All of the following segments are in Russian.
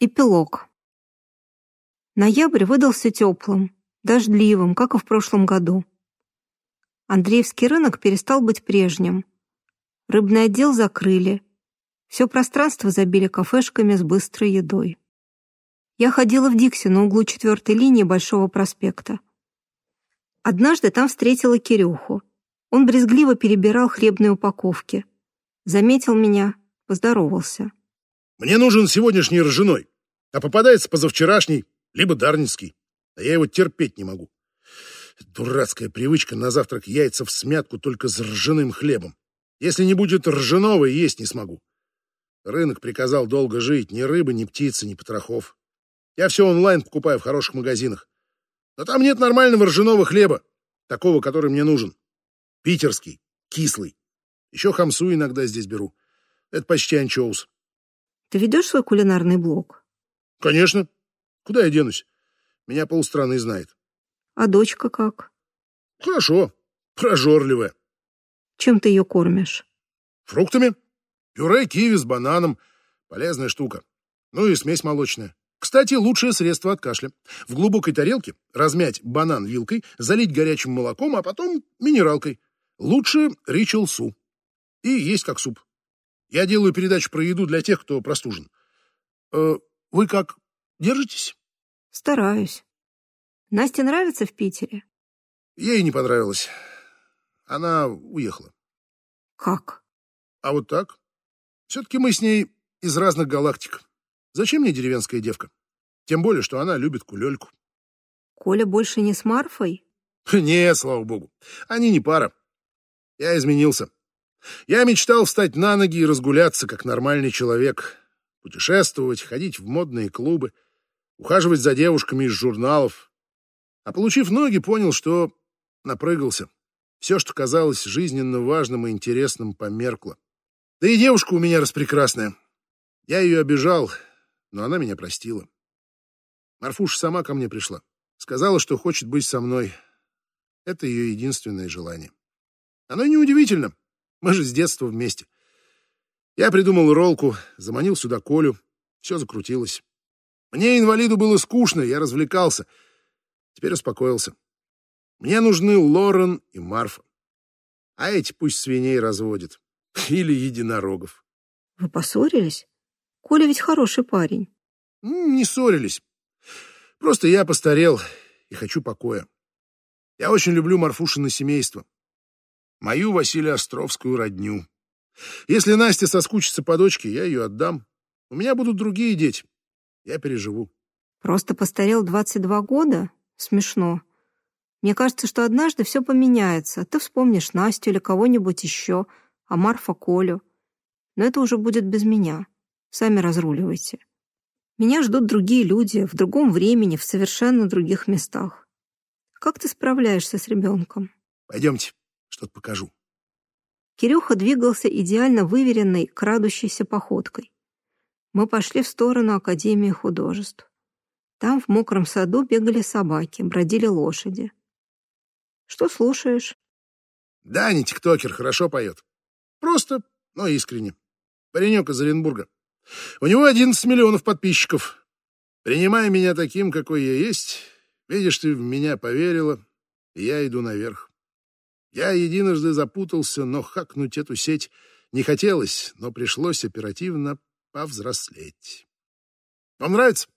Эпилог. Ноябрь выдался теплым, дождливым, как и в прошлом году. Андреевский рынок перестал быть прежним. Рыбный отдел закрыли. Все пространство забили кафешками с быстрой едой. Я ходила в Дикси на углу четвертой линии Большого проспекта. Однажды там встретила Кирюху. Он брезгливо перебирал хлебные упаковки. Заметил меня, поздоровался. Мне нужен сегодняшний ржаной, а попадается позавчерашний, либо дарницкий. А я его терпеть не могу. Дурацкая привычка на завтрак яйца в смятку только с ржаным хлебом. Если не будет ржаного, есть не смогу. Рынок приказал долго жить, ни рыбы, ни птицы, ни потрохов. Я все онлайн покупаю в хороших магазинах. Но там нет нормального ржаного хлеба, такого, который мне нужен. Питерский, кислый. Еще хамсу иногда здесь беру. Это почти анчоус. Ты ведешь свой кулинарный блог? Конечно. Куда я денусь? Меня полстраны знает. А дочка как? Хорошо. Прожорливая. Чем ты ее кормишь? Фруктами. Пюре киви с бананом. Полезная штука. Ну и смесь молочная. Кстати, лучшее средство от кашля. В глубокой тарелке размять банан вилкой, залить горячим молоком, а потом минералкой. Лучше ричел су. И есть как суп. Я делаю передачу про еду для тех, кто простужен. Э, вы как, держитесь? Стараюсь. Насте нравится в Питере? Ей не понравилось. Она уехала. Как? А вот так. Все-таки мы с ней из разных галактик. Зачем мне деревенская девка? Тем более, что она любит кулельку. Коля больше не с Марфой? Нет, слава богу. Они не пара. Я изменился. Я мечтал встать на ноги и разгуляться, как нормальный человек, путешествовать, ходить в модные клубы, ухаживать за девушками из журналов. А получив ноги, понял, что напрыгался. Все, что казалось жизненно важным и интересным, померкло. Да и девушка у меня распрекрасная. Я ее обижал, но она меня простила. Марфуша сама ко мне пришла. Сказала, что хочет быть со мной. Это ее единственное желание. Оно неудивительно. Мы же с детства вместе. Я придумал ролку, заманил сюда Колю. Все закрутилось. Мне, инвалиду, было скучно, я развлекался. Теперь успокоился. Мне нужны Лорен и Марфа. А эти пусть свиней разводят. Или единорогов. Вы поссорились? Коля ведь хороший парень. Не ссорились. Просто я постарел и хочу покоя. Я очень люблю Марфушина семейство мою Василия Островскую родню. Если Настя соскучится по дочке, я ее отдам. У меня будут другие дети. Я переживу. Просто постарел 22 года? Смешно. Мне кажется, что однажды все поменяется. Ты вспомнишь Настю или кого-нибудь еще, а Марфа Колю. Но это уже будет без меня. Сами разруливайте. Меня ждут другие люди, в другом времени, в совершенно других местах. Как ты справляешься с ребенком? Пойдемте. Что-то покажу. Кирюха двигался идеально выверенной, крадущейся походкой. Мы пошли в сторону Академии художеств. Там в мокром саду бегали собаки, бродили лошади. Что слушаешь? Да, не тиктокер, хорошо поет. Просто, но искренне. Паренек из Оренбурга. У него 11 миллионов подписчиков. Принимай меня таким, какой я есть. Видишь, ты в меня поверила, и я иду наверх. Я единожды запутался, но хакнуть эту сеть не хотелось, но пришлось оперативно повзрослеть. Вам нравится?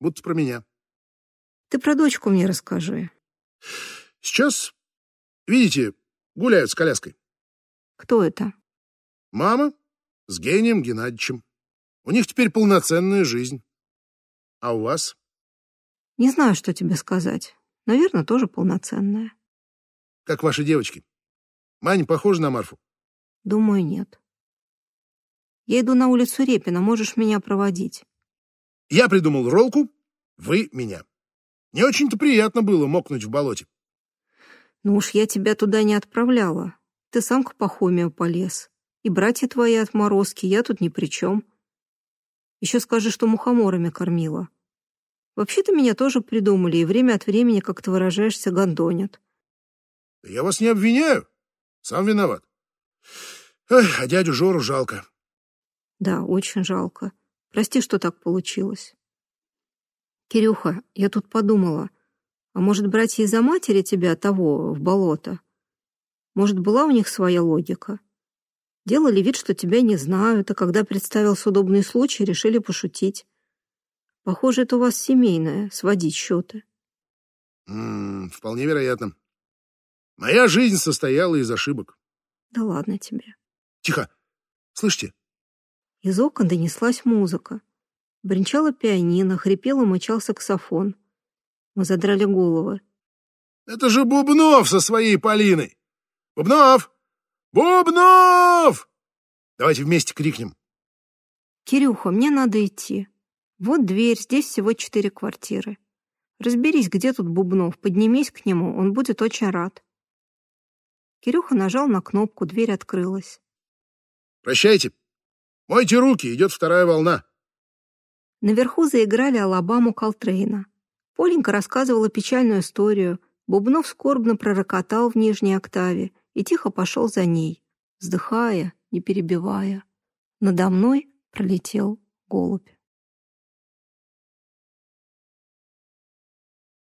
Будто про меня. Ты про дочку мне расскажи. Сейчас, видите, гуляют с коляской. Кто это? Мама с гением Геннадьевичем. У них теперь полноценная жизнь. А у вас? Не знаю, что тебе сказать. Наверное, тоже полноценная. Как ваши девочки? Маня похожа на Марфу? Думаю, нет. Я иду на улицу Репина, можешь меня проводить. Я придумал ролку, вы меня. Не очень-то приятно было мокнуть в болоте. Ну уж я тебя туда не отправляла. Ты сам к Пахомию полез. И братья твои отморозки, я тут ни при чем. Еще скажи, что мухоморами кормила. Вообще-то меня тоже придумали, и время от времени, как ты выражаешься, гондонят. Я вас не обвиняю. Сам виноват. Эх, а дядю Жору жалко. Да, очень жалко. Прости, что так получилось. Кирюха, я тут подумала, а может, братья из-за матери тебя того в болото? Может, была у них своя логика? Делали вид, что тебя не знают, а когда представился удобный случай, решили пошутить. Похоже, это у вас семейное, сводить счеты. М -м, вполне вероятно. Моя жизнь состояла из ошибок. Да ладно тебе. Тихо. Слышите? Из окон донеслась музыка. Бренчала пианино, хрипел и мычал саксофон. Мы задрали головы. Это же Бубнов со своей Полиной! Бубнов! Бубнов! Давайте вместе крикнем. Кирюха, мне надо идти. Вот дверь, здесь всего четыре квартиры. Разберись, где тут Бубнов, поднимись к нему, он будет очень рад. Кирюха нажал на кнопку, дверь открылась. Прощайте. Мойте руки, идет вторая волна. Наверху заиграли Алабаму Колтрейна. Поленька рассказывала печальную историю. Бубнов скорбно пророкотал в нижней октаве и тихо пошел за ней, вздыхая, не перебивая. Надо мной пролетел голубь.